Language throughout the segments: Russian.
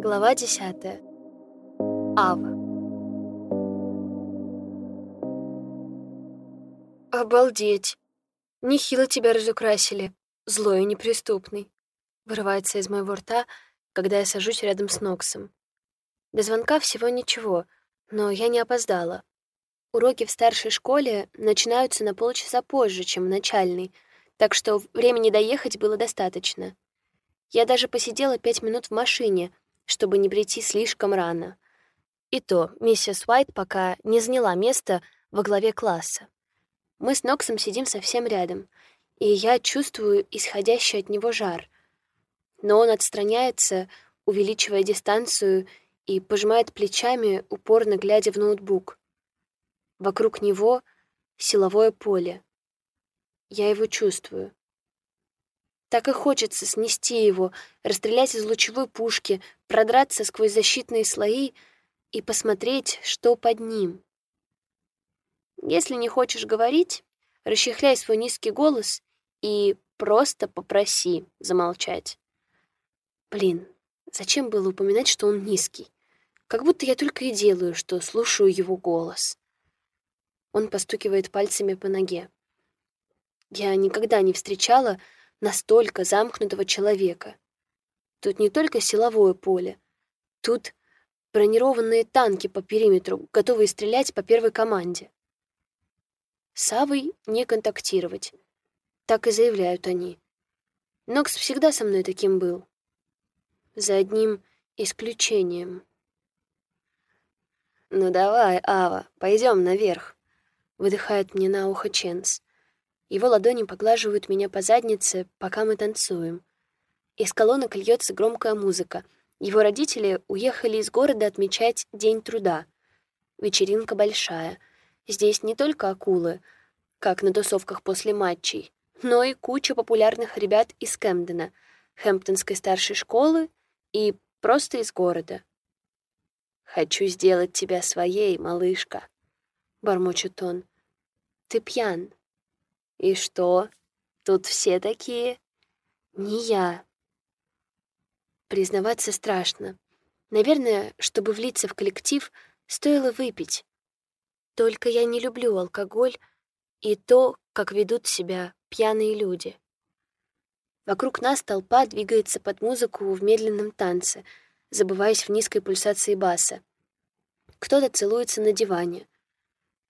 Глава 10. Ава. Обалдеть. Нехило тебя разукрасили. Злой и неприступный. Вырывается из моего рта, когда я сажусь рядом с Ноксом. До звонка всего ничего, но я не опоздала. Уроки в старшей школе начинаются на полчаса позже, чем в начальной, так что времени доехать было достаточно. Я даже посидела пять минут в машине, чтобы не прийти слишком рано. И то миссис Уайт пока не заняла место во главе класса. Мы с Ноксом сидим совсем рядом, и я чувствую исходящий от него жар. Но он отстраняется, увеличивая дистанцию, и пожимает плечами, упорно глядя в ноутбук. Вокруг него силовое поле. Я его чувствую. Так и хочется снести его, расстрелять из лучевой пушки, продраться сквозь защитные слои и посмотреть, что под ним. Если не хочешь говорить, расчехляй свой низкий голос и просто попроси замолчать. Блин, зачем было упоминать, что он низкий? Как будто я только и делаю, что слушаю его голос. Он постукивает пальцами по ноге. Я никогда не встречала настолько замкнутого человека. Тут не только силовое поле, тут бронированные танки по периметру, готовые стрелять по первой команде. С Авой не контактировать. Так и заявляют они. Нокс всегда со мной таким был. За одним исключением. «Ну давай, Ава, пойдем наверх», — выдыхает мне на ухо Ченс. Его ладони поглаживают меня по заднице, пока мы танцуем. Из колонок льется громкая музыка. Его родители уехали из города отмечать День труда. Вечеринка большая. Здесь не только акулы, как на тусовках после матчей, но и куча популярных ребят из Кэмдена, Хэмптонской старшей школы и просто из города. «Хочу сделать тебя своей, малышка», — бормочет он. «Ты пьян», и что? Тут все такие? Не я. Признаваться страшно. Наверное, чтобы влиться в коллектив, стоило выпить. Только я не люблю алкоголь и то, как ведут себя пьяные люди. Вокруг нас толпа двигается под музыку в медленном танце, забываясь в низкой пульсации баса. Кто-то целуется на диване.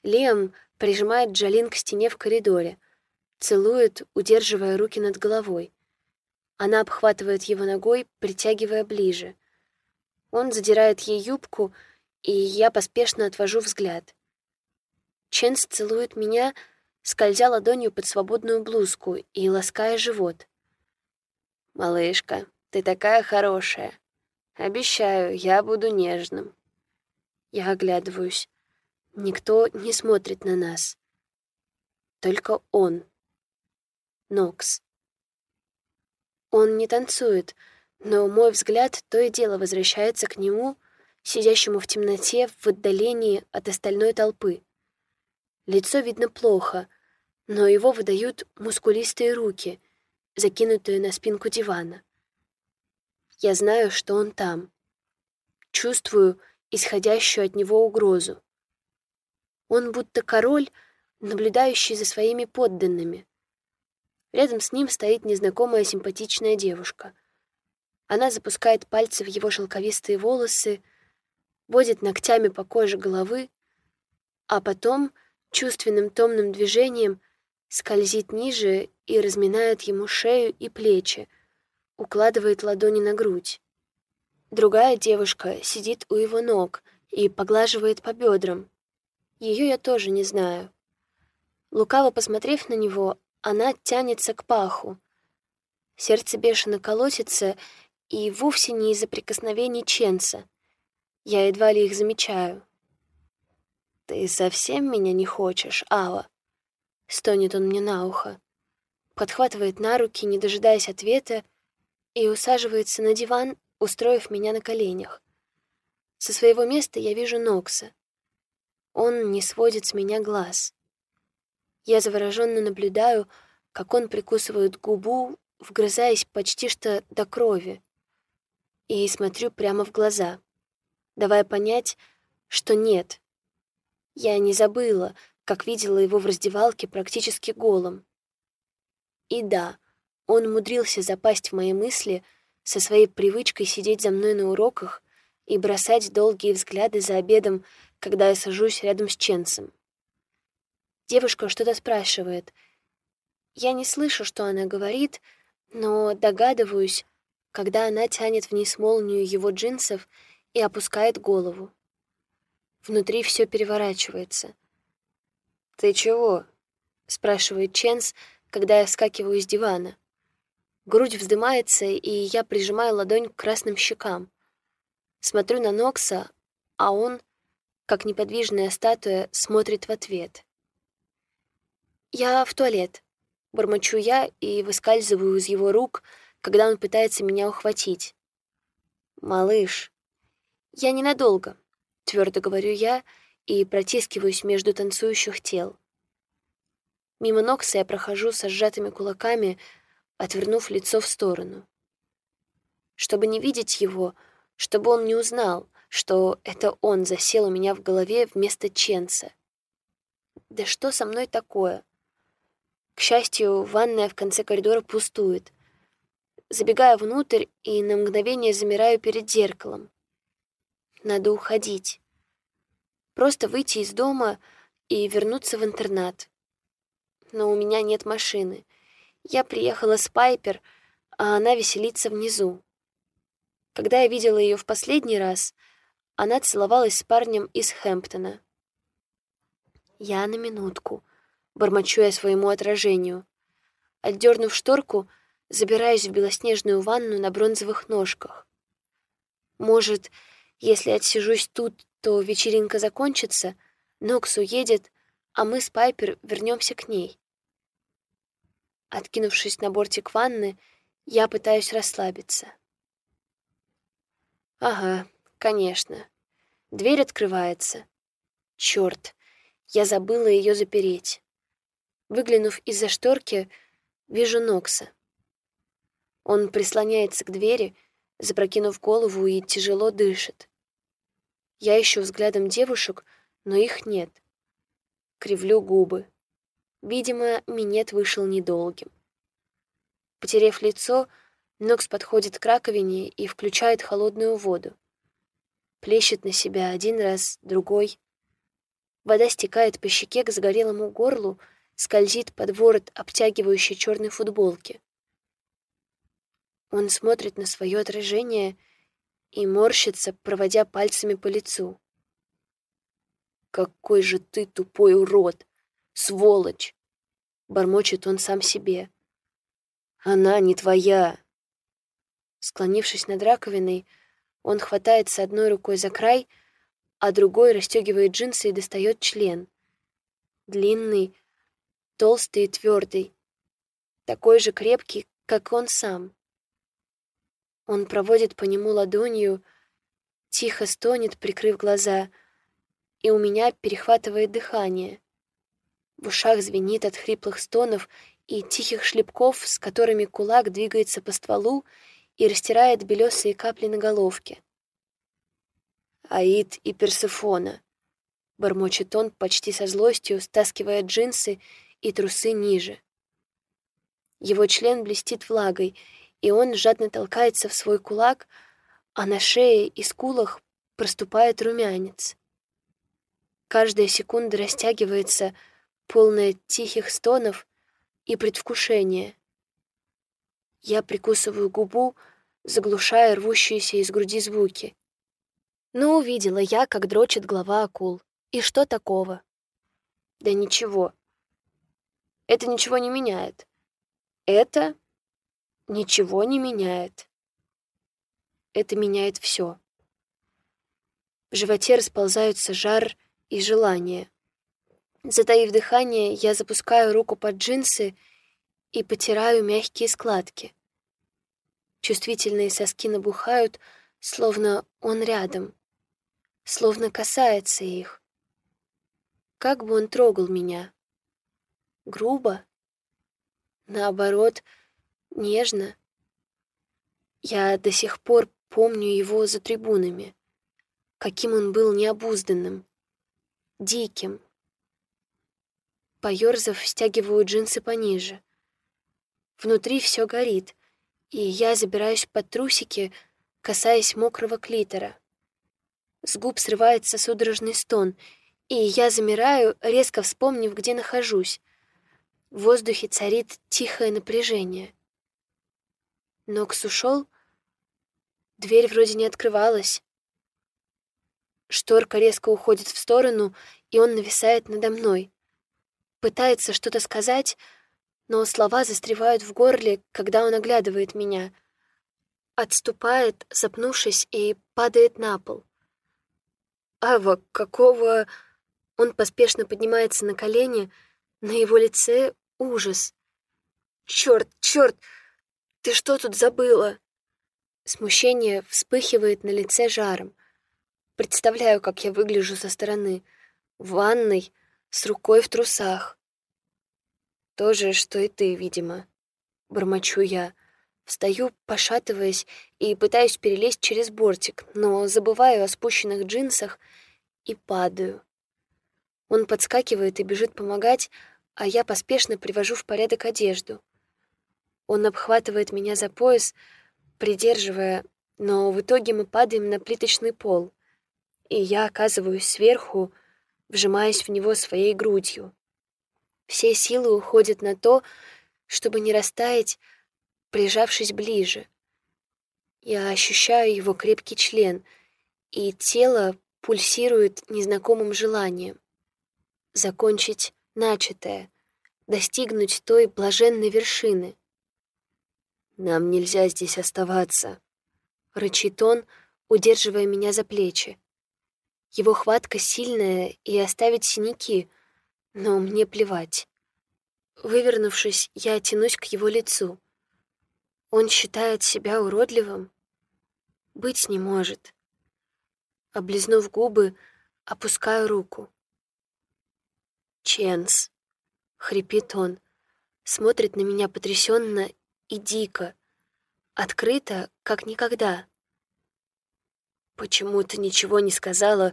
Лем прижимает Джалин к стене в коридоре — Целует, удерживая руки над головой. Она обхватывает его ногой, притягивая ближе. Он задирает ей юбку, и я поспешно отвожу взгляд. Ченс целует меня, скользя ладонью под свободную блузку и лаская живот. «Малышка, ты такая хорошая. Обещаю, я буду нежным». Я оглядываюсь. Никто не смотрит на нас. Только он. Нокс. Он не танцует, но мой взгляд то и дело возвращается к нему, сидящему в темноте в отдалении от остальной толпы. Лицо видно плохо, но его выдают мускулистые руки, закинутые на спинку дивана. Я знаю, что он там. Чувствую исходящую от него угрозу. Он будто король, наблюдающий за своими подданными. Рядом с ним стоит незнакомая симпатичная девушка. Она запускает пальцы в его шелковистые волосы, водит ногтями по коже головы, а потом чувственным томным движением скользит ниже и разминает ему шею и плечи, укладывает ладони на грудь. Другая девушка сидит у его ног и поглаживает по бедрам. Ее я тоже не знаю. Лукаво посмотрев на него, она тянется к паху. Сердце бешено колотится, и вовсе не из-за прикосновений Ченса. Я едва ли их замечаю. «Ты совсем меня не хочешь, Ава?» — стонет он мне на ухо. Подхватывает на руки, не дожидаясь ответа, и усаживается на диван, устроив меня на коленях. Со своего места я вижу Нокса. Он не сводит с меня глаз. Я завороженно наблюдаю, как он прикусывает губу, вгрызаясь почти что до крови. и смотрю прямо в глаза, давая понять, что нет. Я не забыла, как видела его в раздевалке практически голым. И да, он умудрился запасть в мои мысли со своей привычкой сидеть за мной на уроках и бросать долгие взгляды за обедом, когда я сажусь рядом с Ченсом. Девушка что-то спрашивает. Я не слышу, что она говорит, но догадываюсь, когда она тянет вниз молнию его джинсов и опускает голову. Внутри все переворачивается. «Ты чего?» — спрашивает Ченс, когда я вскакиваю с дивана. Грудь вздымается, и я прижимаю ладонь к красным щекам. Смотрю на Нокса, а он, как неподвижная статуя, смотрит в ответ. «Я в туалет», — бормочу я и выскальзываю из его рук, когда он пытается меня ухватить. «Малыш». «Я ненадолго», — твердо говорю я и протискиваюсь между танцующих тел. Мимо Нокса я прохожу со сжатыми кулаками, отвернув лицо в сторону. Чтобы не видеть его, чтобы он не узнал, что это он засел у меня в голове вместо Ченца. Да что со мной такое? К счастью, ванная в конце коридора пустует. Забегаю внутрь и на мгновение замираю перед зеркалом. Надо уходить. Просто выйти из дома и вернуться в интернат. Но у меня нет машины — я приехала с Пайпер, а она веселится внизу. Когда я видела ее в последний раз, она целовалась с парнем из Хэмптона. Я на минутку, бормочу я своему отражению. Отдернув шторку, забираюсь в белоснежную ванну на бронзовых ножках. Может, если отсижусь тут, то вечеринка закончится, Нокс уедет, а мы с Пайпер вернемся к ней. Откинувшись на бортик ванны, я пытаюсь расслабиться. Ага, конечно. Дверь открывается. Черт, я забыла ее запереть. Выглянув из-за шторки, вижу Нокса. Он прислоняется к двери, запрокинув голову и тяжело дышит. Я ищу взглядом девушек, но их нет. Кривлю губы. Видимо, минет вышел недолгим. Потерев лицо, Нокс подходит к раковине и включает холодную воду. Плещет на себя один раз, другой. Вода стекает по щеке к загорелому горлу, скользит под ворот обтягивающей черной футболки. Он смотрит на свое отражение и морщится, проводя пальцами по лицу. «Какой же ты тупой урод!» Сволочь!» — бормочет он сам себе. «Она не твоя!» Склонившись над раковиной, он хватается одной рукой за край, а другой расстегивает джинсы и достает член. Длинный, толстый и твердый, такой же крепкий, как он сам. Он проводит по нему ладонью, тихо стонет, прикрыв глаза, и у меня перехватывает дыхание. В ушах звенит от хриплых стонов и тихих шлепков, с которыми кулак двигается по стволу и растирает белесые капли на головке. «Аид и Персефона», — бормочет он почти со злостью, стаскивая джинсы и трусы ниже. Его член блестит влагой, и он жадно толкается в свой кулак, а на шее и скулах проступает румянец. Каждая секунда растягивается — полная тихих стонов и предвкушения. Я прикусываю губу, заглушая рвущиеся из груди звуки. Но увидела я, как дрочит глава акул. И что такого? Да ничего. Это ничего не меняет. Это ничего не меняет. Это меняет все. В животе расползаются жар и желание. Затаив дыхание, я запускаю руку под джинсы и потираю мягкие складки. Чувствительные соски набухают, словно он рядом, словно касается их. Как бы он трогал меня? Грубо? Наоборот, нежно? Я до сих пор помню его за трибунами. Каким он был необузданным, диким. Поёрзав, стягиваю джинсы пониже. Внутри все горит, и я забираюсь под трусики, касаясь мокрого клитора. С губ срывается судорожный стон, и я замираю, резко вспомнив, где нахожусь. В воздухе царит тихое напряжение. Нокс ушел. Дверь вроде не открывалась. Шторка резко уходит в сторону, и он нависает надо мной. Пытается что-то сказать, но слова застревают в горле, когда он оглядывает меня. Отступает, запнувшись, и падает на пол. «Ава, какого...» Он поспешно поднимается на колени, на его лице ужас. «Чёрт, чёрт! Ты что тут забыла?» Смущение вспыхивает на лице жаром. Представляю, как я выгляжу со стороны. В ванной, с рукой в трусах. То же, что и ты, видимо. Бормочу я. Встаю, пошатываясь, и пытаюсь перелезть через бортик, но забываю о спущенных джинсах и падаю. Он подскакивает и бежит помогать, а я поспешно привожу в порядок одежду. Он обхватывает меня за пояс, придерживая, но в итоге мы падаем на плиточный пол, и я оказываюсь сверху, вжимаясь в него своей грудью. Все силы уходят на то, чтобы не растаять, прижавшись ближе. Я ощущаю его крепкий член, и тело пульсирует незнакомым желанием. Закончить начатое, достигнуть той блаженной вершины. «Нам нельзя здесь оставаться», — рычит он, удерживая меня за плечи. Его хватка сильная и оставит синяки, но мне плевать. Вывернувшись, я тянусь к его лицу. Он считает себя уродливым? Быть не может. Облизнув губы, опускаю руку. «Ченс», — хрипит он, смотрит на меня потрясенно и дико, открыто, как никогда. «Почему ты ничего не сказала,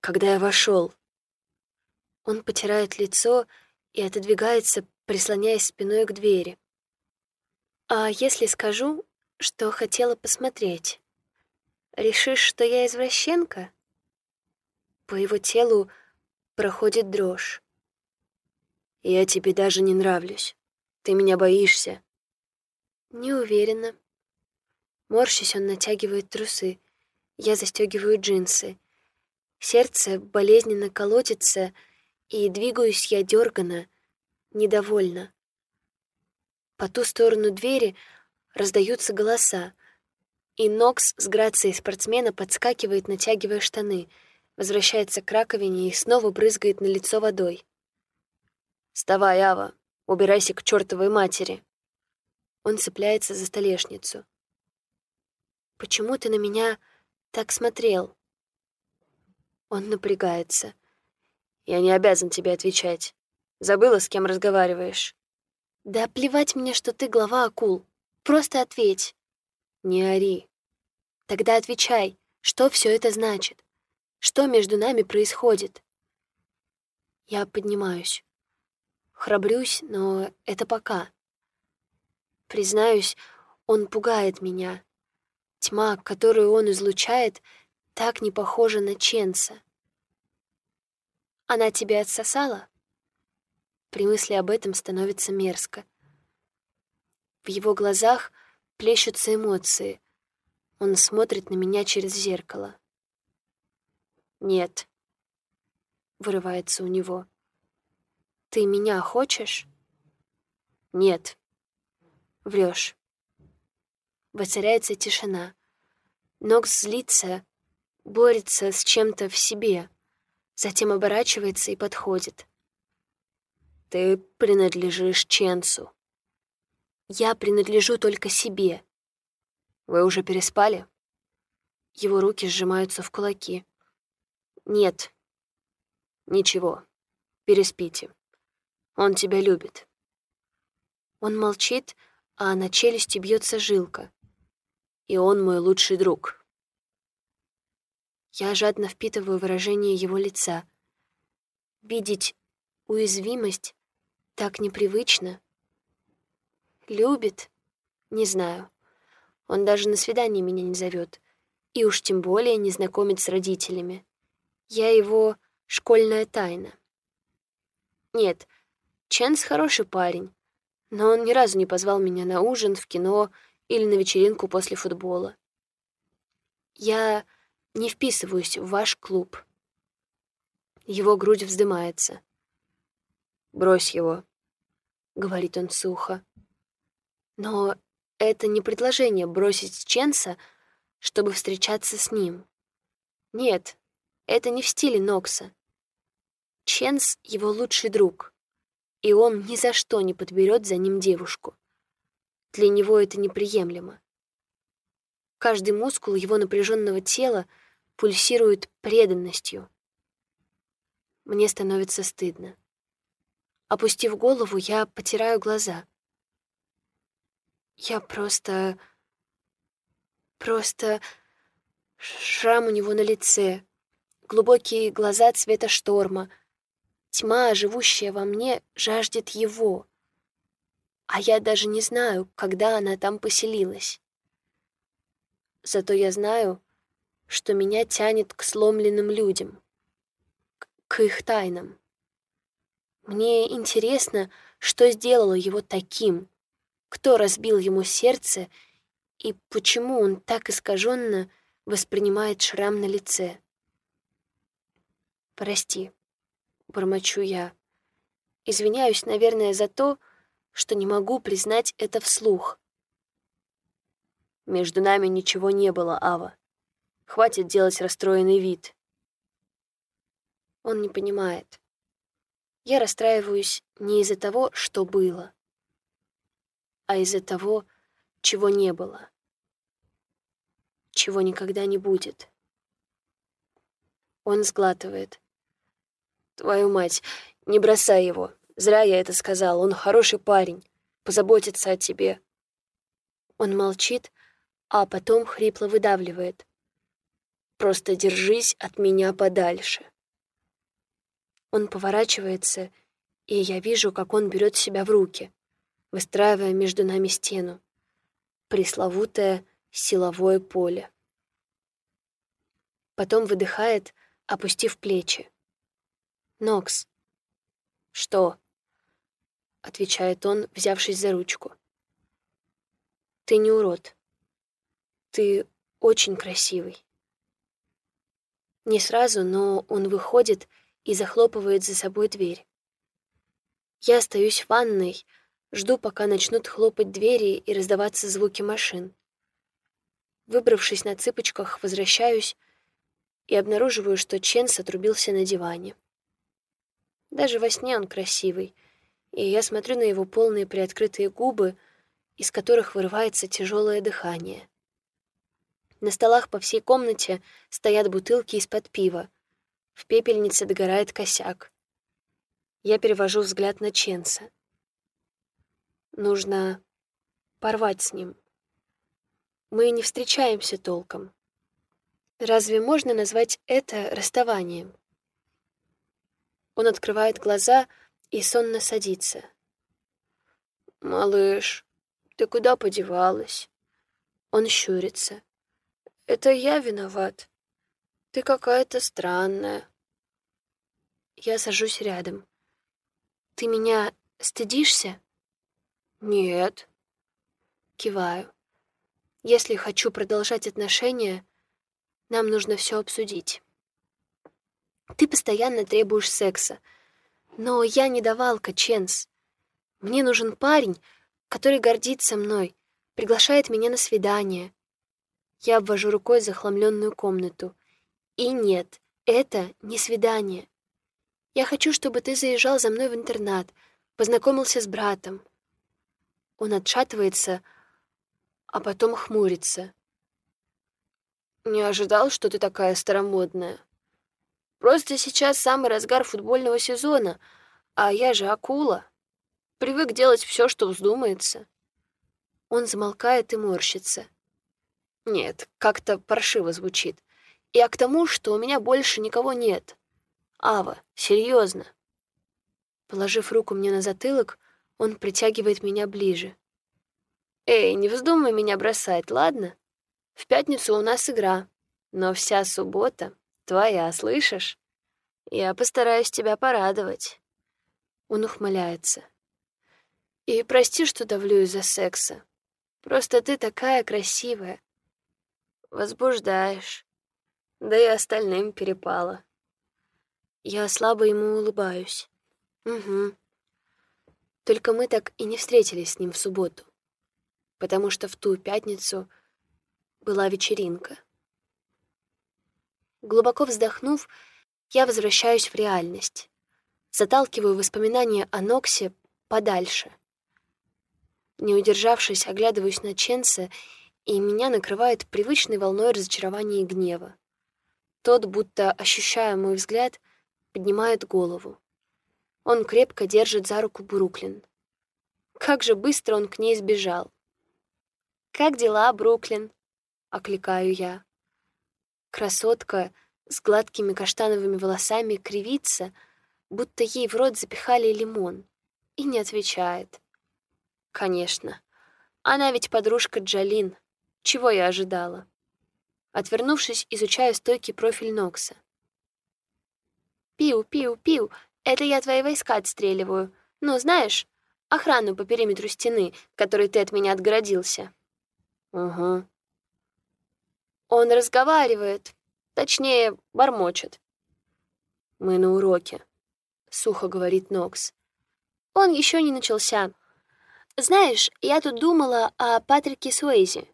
когда я вошел? Он потирает лицо и отодвигается, прислоняясь спиной к двери. «А если скажу, что хотела посмотреть? Решишь, что я извращенка?» По его телу проходит дрожь. «Я тебе даже не нравлюсь. Ты меня боишься». «Не уверена». Морщись, он натягивает трусы. Я застегиваю джинсы. Сердце болезненно колотится, и двигаюсь я дёрганно, недовольно. По ту сторону двери раздаются голоса, и Нокс с грацией спортсмена подскакивает, натягивая штаны, возвращается к раковине и снова брызгает на лицо водой. «Вставай, Ава, убирайся к чертовой матери!» Он цепляется за столешницу. «Почему ты на меня так смотрел?» Он напрягается. «Я не обязан тебе отвечать. Забыла, с кем разговариваешь?» «Да плевать мне, что ты глава акул. Просто ответь». «Не ори». «Тогда отвечай, что все это значит? Что между нами происходит?» Я поднимаюсь. Храбрюсь, но это пока. Признаюсь, он пугает меня. Тьма, которую он излучает, так не похожа на Ченса. «Она тебя отсосала?» При мысли об этом становится мерзко. В его глазах плещутся эмоции. Он смотрит на меня через зеркало. «Нет», — вырывается у него. «Ты меня хочешь?» «Нет». Врешь. Воцаряется тишина. Нокс злится, борется с чем-то в себе, затем оборачивается и подходит. Ты принадлежишь Ченсу. Я принадлежу только себе. Вы уже переспали? Его руки сжимаются в кулаки. Нет. Ничего. Переспите. Он тебя любит. Он молчит, а на челюсти бьется жилка. И он мой лучший друг. Я жадно впитываю выражение его лица. Видеть уязвимость так непривычно. Любит? Не знаю. Он даже на свидание меня не зовет. И уж тем более не знакомит с родителями. Я его школьная тайна. Нет, Ченс хороший парень, но он ни разу не позвал меня на ужин, в кино или на вечеринку после футбола. Я не вписываюсь в ваш клуб. Его грудь вздымается. «Брось его», — говорит он сухо. Но это не предложение бросить Ченса, чтобы встречаться с ним. Нет, это не в стиле Нокса. Ченс — его лучший друг, и он ни за что не подберет за ним девушку. Для него это неприемлемо. Каждый мускул его напряженного тела пульсирует преданностью. Мне становится стыдно. Опустив голову, я потираю глаза. Я просто... Просто... Шрам у него на лице, глубокие глаза цвета шторма. Тьма, живущая во мне, жаждет его. А я даже не знаю, когда она там поселилась. Зато я знаю, что меня тянет к сломленным людям, к, их тайнам. Мне интересно, что сделало его таким, кто разбил ему сердце и почему он так искаженно воспринимает шрам на лице. «Прости», — бормочу я. Извиняюсь, наверное, за то, что не могу признать это вслух. Между нами ничего не было, Ава. Хватит делать расстроенный вид. Он не понимает. Я расстраиваюсь не из-за того, что было, а из-за того, чего не было, чего никогда не будет. Он сглатывает. Твою мать, не бросай его. Зря я это сказал. Он хороший парень. Позаботится о тебе. Он молчит, а потом хрипло выдавливает. Просто держись от меня подальше. Он поворачивается, и я вижу, как он берет себя в руки, выстраивая между нами стену. Пресловутое силовое поле. Потом выдыхает, опустив плечи. «Нокс». «Что?» — отвечает он, взявшись за ручку. «Ты не урод. Ты очень красивый». Не сразу, но он выходит и захлопывает за собой дверь. Я остаюсь в ванной, жду, пока начнут хлопать двери и раздаваться звуки машин. Выбравшись на цыпочках, возвращаюсь и обнаруживаю, что Ченс отрубился на диване. Даже во сне он красивый, и я смотрю на его полные приоткрытые губы, из которых вырывается тяжелое дыхание. На столах по всей комнате стоят бутылки из-под пива. В пепельнице догорает косяк. Я перевожу взгляд на Ченса. Нужно порвать с ним. Мы не встречаемся толком. Разве можно назвать это расставанием? Он открывает глаза и сонно садится. «Малыш, ты куда подевалась?» Он щурится. «Это я виноват. Ты какая-то странная». Я сажусь рядом. «Ты меня стыдишься?» «Нет». Киваю. «Если хочу продолжать отношения, нам нужно все обсудить». Ты постоянно требуешь секса. Но я не давалка, Ченс. Мне нужен парень, который гордится мной, приглашает меня на свидание. Я обвожу рукой захламленную комнату. И нет, это не свидание. Я хочу, чтобы ты заезжал за мной в интернат, познакомился с братом. Он отшатывается, а потом хмурится. Не ожидал, что ты такая старомодная. Просто сейчас самый разгар футбольного сезона, а я же акула. Привык делать все, что вздумается. Он замолкает и морщится. Нет, как-то паршиво звучит. Я к тому, что у меня больше никого нет. Ава, серьезно. Положив руку мне на затылок, он притягивает меня ближе. Эй, не вздумай меня бросать, ладно? В пятницу у нас игра, но вся суббота твоя, слышишь? Я постараюсь тебя порадовать. Он ухмыляется. И прости, что давлю из-за секса. Просто ты такая красивая. Возбуждаешь. Да и остальным перепало. Я слабо ему улыбаюсь. Угу. Только мы так и не встретились с ним в субботу, потому что в ту пятницу была вечеринка. Глубоко вздохнув, я возвращаюсь в реальность, заталкиваю воспоминания о Ноксе подальше. Не удержавшись, оглядываюсь на Ченса, и меня накрывает привычной волной разочарования и гнева. Тот, будто ощущая мой взгляд, поднимает голову. Он крепко держит за руку Бруклин. Как же быстро он к ней сбежал. «Как дела, Бруклин?» — окликаю я. Красотка с гладкими каштановыми волосами кривится, будто ей в рот запихали лимон, и не отвечает. Конечно, она ведь подружка Джалин. Чего я ожидала? Отвернувшись, изучаю стойкий профиль Нокса. «Пиу, пиу, пиу, это я твои войска отстреливаю. Ну, знаешь, охрану по периметру стены, которой ты от меня отгородился». «Угу». «Он разговаривает. Точнее, бормочет». «Мы на уроке», — сухо говорит Нокс. «Он еще не начался. Знаешь, я тут думала о Патрике Суэйзи.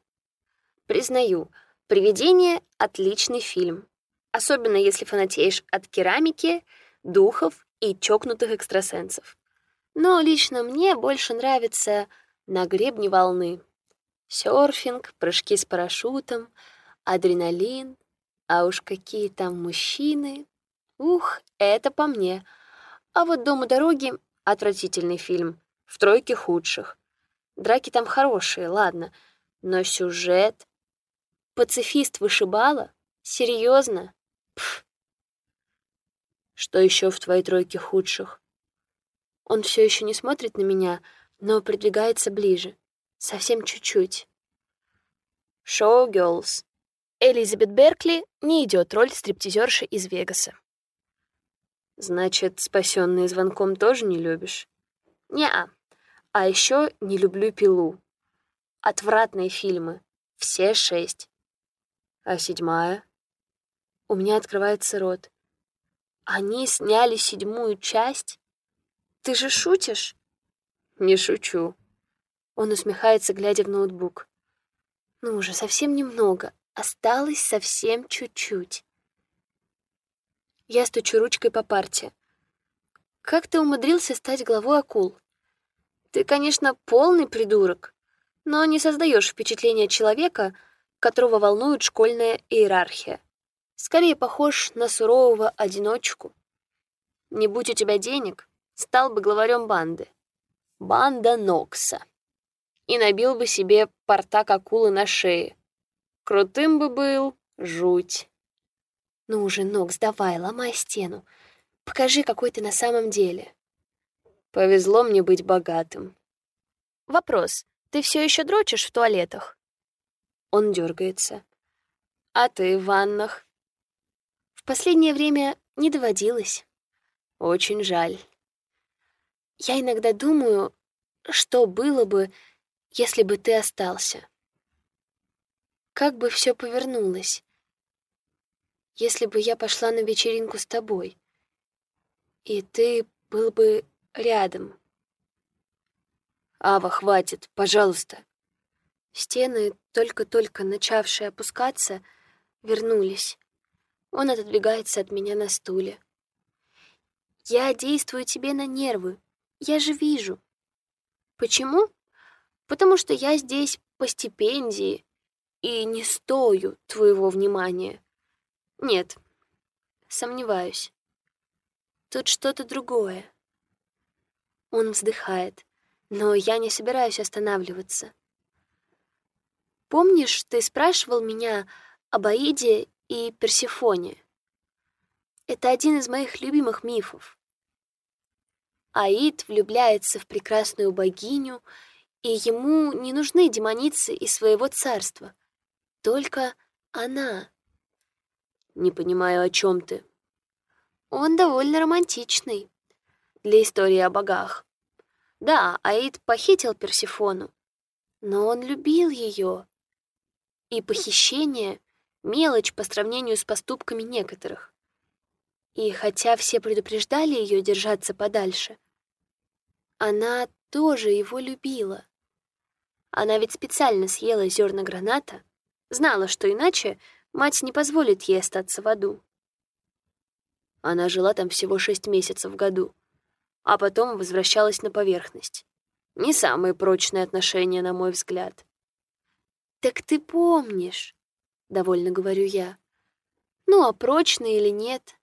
Признаю, «Привидение» — отличный фильм. Особенно если фанатеешь от керамики, духов и чокнутых экстрасенсов. Но лично мне больше нравится «На гребне волны». Сёрфинг, прыжки с парашютом, адреналин, а уж какие там мужчины. Ух, это по мне. А вот «Дом у дороги» — отвратительный фильм, в тройке худших. Драки там хорошие, ладно, но сюжет... Пацифист вышибала? Серьезно? Что еще в твоей тройке худших? Он все еще не смотрит на меня, но придвигается ближе. Совсем чуть-чуть. Шоу Girls. Элизабет Беркли не идет роль стриптизерши из Вегаса. Значит, спасенные звонком тоже не любишь? Не-а. А еще не люблю пилу. Отвратные фильмы. Все шесть. А седьмая? У меня открывается рот. Они сняли седьмую часть? Ты же шутишь? Не шучу. Он усмехается, глядя в ноутбук. Ну уже совсем немного. Осталось совсем чуть-чуть. Я стучу ручкой по парте. Как ты умудрился стать главой акул? Ты, конечно, полный придурок, но не создаешь впечатление человека, которого волнует школьная иерархия скорее похож на сурового одиночку. Не будь у тебя денег, стал бы главарем банды. Банда Нокса. И набил бы себе портак акулы на шее. Крутым бы был, жуть. Ну уже, Нокс, давай, ломай стену. Покажи, какой ты на самом деле. Повезло мне быть богатым. Вопрос. Ты все еще дрочишь в туалетах? Он дергается. А ты в ваннах? В последнее время не доводилось. Очень жаль. Я иногда думаю, что было бы, если бы ты остался. Как бы все повернулось, если бы я пошла на вечеринку с тобой, и ты был бы рядом. Ава, хватит, пожалуйста. Стены, только-только начавшие опускаться, вернулись. Он отодвигается от меня на стуле. «Я действую тебе на нервы. Я же вижу». «Почему?» «Потому что я здесь по стипендии и не стою твоего внимания». «Нет, сомневаюсь. Тут что-то другое». Он вздыхает, но я не собираюсь останавливаться. «Помнишь, ты спрашивал меня об Аиде и Персифоне. Это один из моих любимых мифов. Аид влюбляется в прекрасную богиню, и ему не нужны демоницы из своего царства. Только она. Не понимаю, о чем ты. Он довольно романтичный для истории о богах. Да, Аид похитил Персифону, но он любил ее. И похищение — мелочь по сравнению с поступками некоторых. И хотя все предупреждали ее держаться подальше, она тоже его любила. Она ведь специально съела зерна граната, знала, что иначе мать не позволит ей остаться в аду. Она жила там всего шесть месяцев в году, а потом возвращалась на поверхность. Не самые прочные отношения, на мой взгляд. «Так ты помнишь», — довольно говорю я. «Ну, а прочные или нет?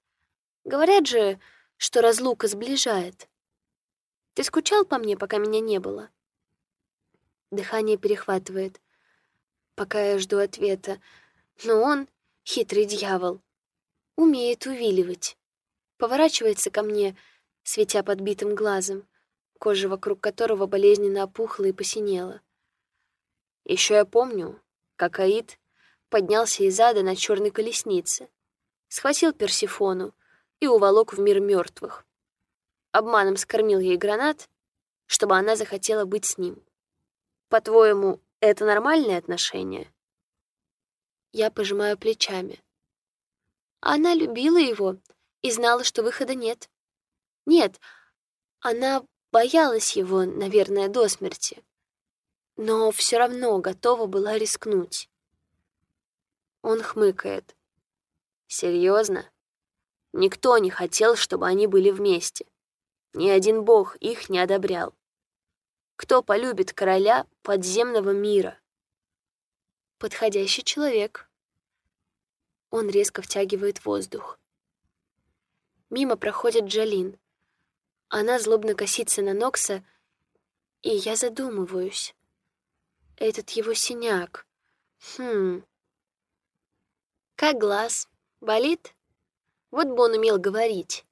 Говорят же, что разлука сближает. Ты скучал по мне, пока меня не было?» Дыхание перехватывает, пока я жду ответа. Но он, хитрый дьявол, умеет увиливать. Поворачивается ко мне, светя подбитым глазом, кожа вокруг которого болезненно опухла и посинела. Еще я помню, как Аид поднялся из ада на черной колеснице, схватил Персифону и уволок в мир мертвых. Обманом скормил ей гранат, чтобы она захотела быть с ним. По-твоему, это нормальные отношения? Я пожимаю плечами. Она любила его и знала, что выхода нет. Нет, она боялась его, наверное, до смерти но все равно готова была рискнуть. Он хмыкает. Серьезно? Никто не хотел, чтобы они были вместе. Ни один бог их не одобрял. Кто полюбит короля подземного мира? Подходящий человек. Он резко втягивает воздух. Мимо проходит Джалин. Она злобно косится на Нокса, и я задумываюсь. Этот его синяк. Хм. Как глаз? Болит? Вот бы он умел говорить.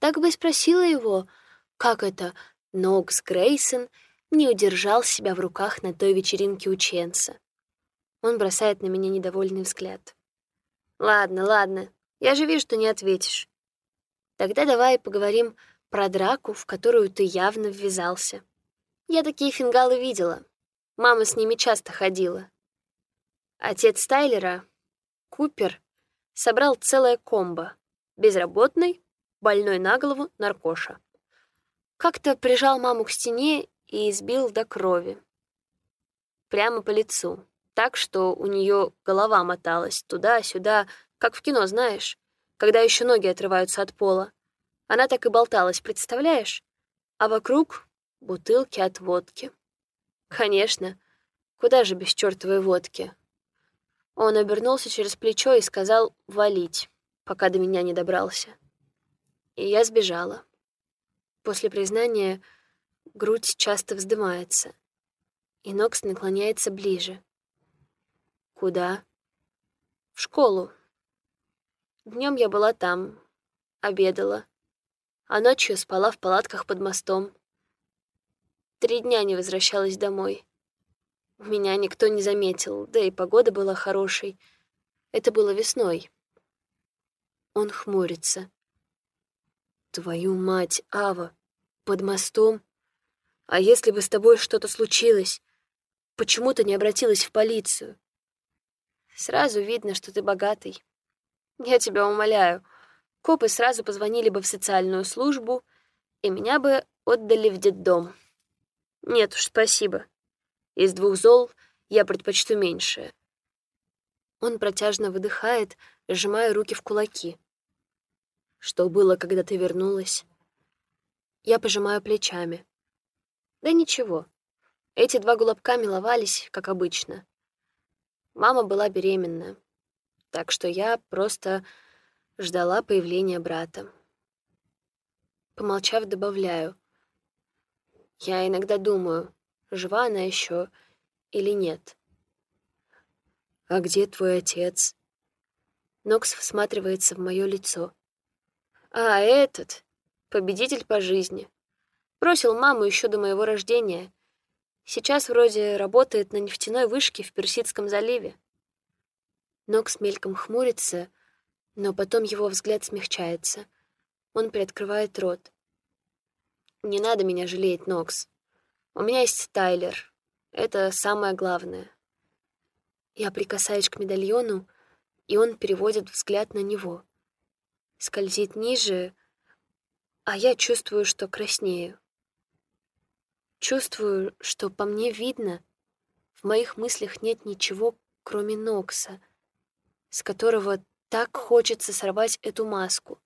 Так бы спросила его, как это Нокс Грейсон не удержал себя в руках на той вечеринке у Ченса. Он бросает на меня недовольный взгляд. «Ладно, ладно, я же вижу, что не ответишь. Тогда давай поговорим про драку, в которую ты явно ввязался. Я такие фингалы видела, Мама с ними часто ходила. Отец Тайлера, Купер, собрал целое комбо. Безработный, больной на голову, наркоша. Как-то прижал маму к стене и избил до крови. Прямо по лицу. Так, что у нее голова моталась туда-сюда, как в кино, знаешь, когда еще ноги отрываются от пола. Она так и болталась, представляешь? А вокруг — бутылки от водки. Конечно. Куда же без чертовой водки? Он обернулся через плечо и сказал «валить», пока до меня не добрался. И я сбежала. После признания грудь часто вздымается, и Нокс наклоняется ближе. Куда? В школу. Днем я была там, обедала, а ночью спала в палатках под мостом. Три дня не возвращалась домой. Меня никто не заметил, да и погода была хорошей. Это было весной. Он хмурится. Твою мать, Ава, под мостом? А если бы с тобой что-то случилось? Почему ты не обратилась в полицию? Сразу видно, что ты богатый. Я тебя умоляю. Копы сразу позвонили бы в социальную службу, и меня бы отдали в детдом. Нет уж, спасибо. Из двух зол я предпочту меньшее. Он протяжно выдыхает, сжимая руки в кулаки. Что было, когда ты вернулась? Я пожимаю плечами. Да ничего. Эти два голубка миловались, как обычно. Мама была беременна, так что я просто ждала появления брата. Помолчав, добавляю. Я иногда думаю, жива она еще или нет. «А где твой отец?» Нокс всматривается в мое лицо. А этот — победитель по жизни. Бросил маму еще до моего рождения. Сейчас вроде работает на нефтяной вышке в Персидском заливе. Нокс мельком хмурится, но потом его взгляд смягчается. Он приоткрывает рот. «Не надо меня жалеть, Нокс. У меня есть Тайлер. Это самое главное». Я прикасаюсь к медальону, и он переводит взгляд на него. Скользит ниже, а я чувствую, что краснею. Чувствую, что по мне видно, в моих мыслях нет ничего, кроме Нокса, с которого так хочется сорвать эту маску.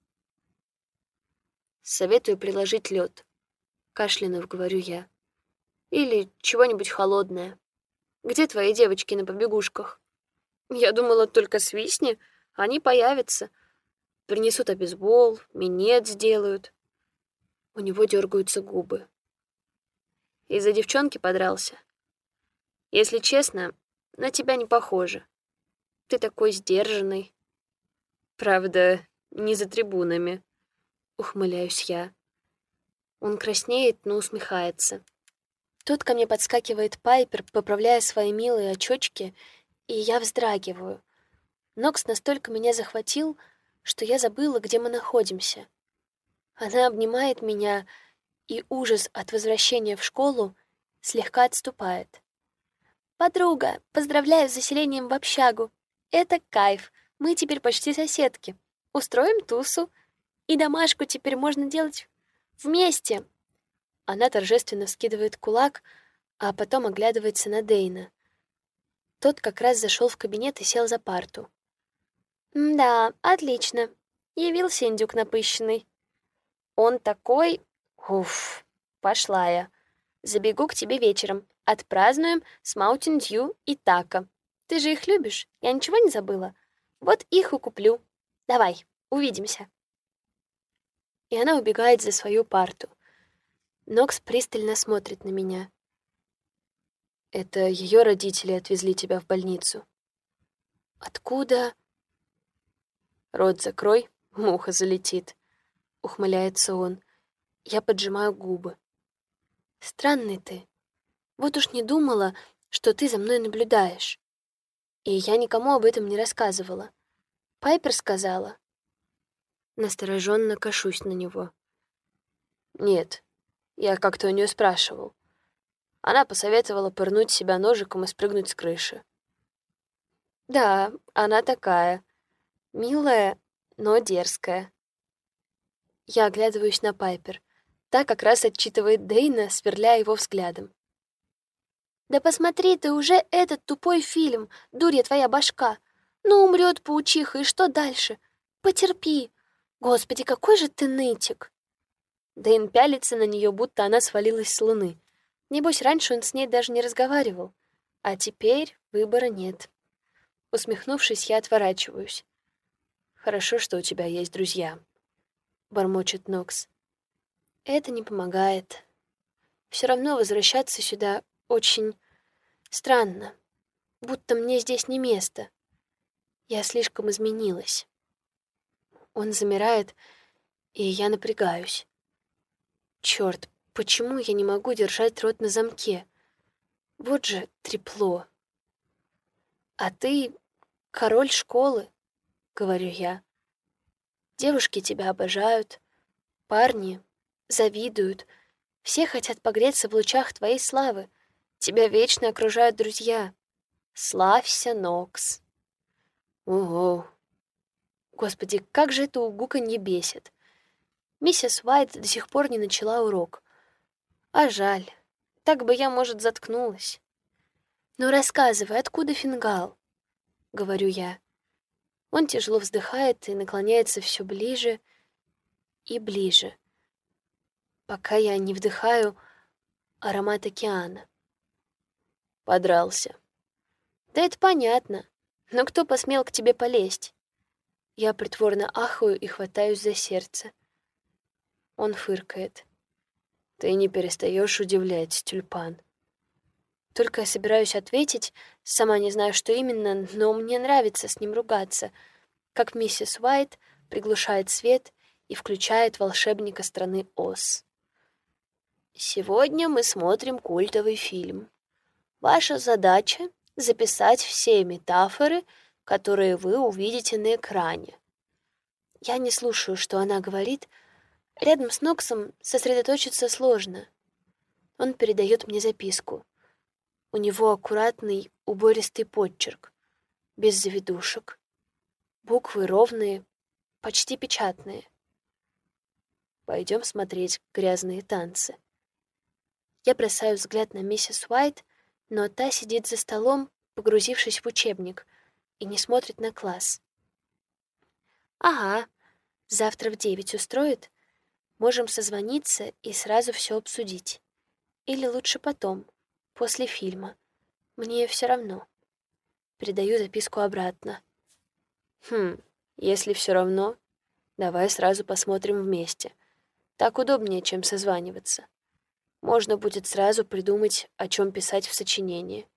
Советую приложить лед. Кашлянув, говорю я. Или чего-нибудь холодное. Где твои девочки на побегушках? Я думала, только свистни, они появятся. Принесут обезбол, минет сделают. У него дергаются губы. Из-за девчонки подрался. Если честно, на тебя не похоже. Ты такой сдержанный. Правда, не за трибунами. Ухмыляюсь я. Он краснеет, но усмехается. Тут ко мне подскакивает Пайпер, поправляя свои милые очочки и я вздрагиваю. Нокс настолько меня захватил, что я забыла, где мы находимся. Она обнимает меня, и ужас от возвращения в школу слегка отступает. «Подруга, поздравляю с заселением в общагу. Это кайф, мы теперь почти соседки. Устроим тусу, и домашку теперь можно делать вместе». Она торжественно скидывает кулак, а потом оглядывается на Дейна. Тот как раз зашел в кабинет и сел за парту. «Да, отлично. Явился индюк напыщенный. Он такой... Уф, пошла я. Забегу к тебе вечером. Отпразднуем с Маутин Дью и Така. Ты же их любишь, я ничего не забыла. Вот их и куплю. Давай, увидимся». И она убегает за свою парту. Нокс пристально смотрит на меня. Это ее родители отвезли тебя в больницу. Откуда? Рот закрой, муха залетит. Ухмыляется он. Я поджимаю губы. Странный ты. Вот уж не думала, что ты за мной наблюдаешь. И я никому об этом не рассказывала. Пайпер сказала. Настороженно кашусь на него. Нет, я как-то у нее спрашивал. Она посоветовала пырнуть себя ножиком и спрыгнуть с крыши. Да, она такая. Милая, но дерзкая. Я оглядываюсь на Пайпер. Та как раз отчитывает Дейна, сверляя его взглядом. «Да посмотри ты уже этот тупой фильм, дурья твоя башка! Ну, умрет паучиха, и что дальше? Потерпи! Господи, какой же ты нытик!» Дейн пялится на нее, будто она свалилась с луны. Небось, раньше он с ней даже не разговаривал. А теперь выбора нет. Усмехнувшись, я отворачиваюсь. «Хорошо, что у тебя есть друзья», — бормочет Нокс. «Это не помогает. Все равно возвращаться сюда очень странно, будто мне здесь не место. Я слишком изменилась». Он замирает, и я напрягаюсь. Черт, Почему я не могу держать рот на замке? Вот же трепло. А ты король школы, говорю я. Девушки тебя обожают, парни завидуют, все хотят погреться в лучах твоей славы. Тебя вечно окружают друзья. Славься, Нокс. Ого. Господи, как же это угуканье бесит. Миссис Уайт до сих пор не начала урок. А жаль. Так бы я, может, заткнулась. «Ну, рассказывай, откуда фингал?» — говорю я. Он тяжело вздыхает и наклоняется все ближе и ближе, пока я не вдыхаю аромат океана. Подрался. Да это понятно. Но кто посмел к тебе полезть? Я притворно ахаю и хватаюсь за сердце. Он фыркает. Ты не перестаешь удивлять, тюльпан. Только я собираюсь ответить, сама не знаю, что именно, но мне нравится с ним ругаться. как миссис Уайт приглушает свет и включает волшебника страны Оз. Сегодня мы смотрим культовый фильм. Ваша задача — записать все метафоры, которые вы увидите на экране. Я не слушаю, что она говорит. Рядом с Ноксом сосредоточиться сложно. Он передает мне записку. У него аккуратный, убористый подчерк, без завитушек. Буквы ровные, почти печатные. Пойдем смотреть грязные танцы. Я бросаю взгляд на миссис Уайт, но та сидит за столом, погрузившись в учебник, и не смотрит на класс. «Ага, завтра в девять устроит? Можем созвониться и сразу все обсудить. Или лучше потом, после фильма. Мне все равно». Передаю записку обратно. «Хм, если все равно, давай сразу посмотрим вместе. Так удобнее, чем созваниваться». Можно будет сразу придумать, о чем писать в сочинении.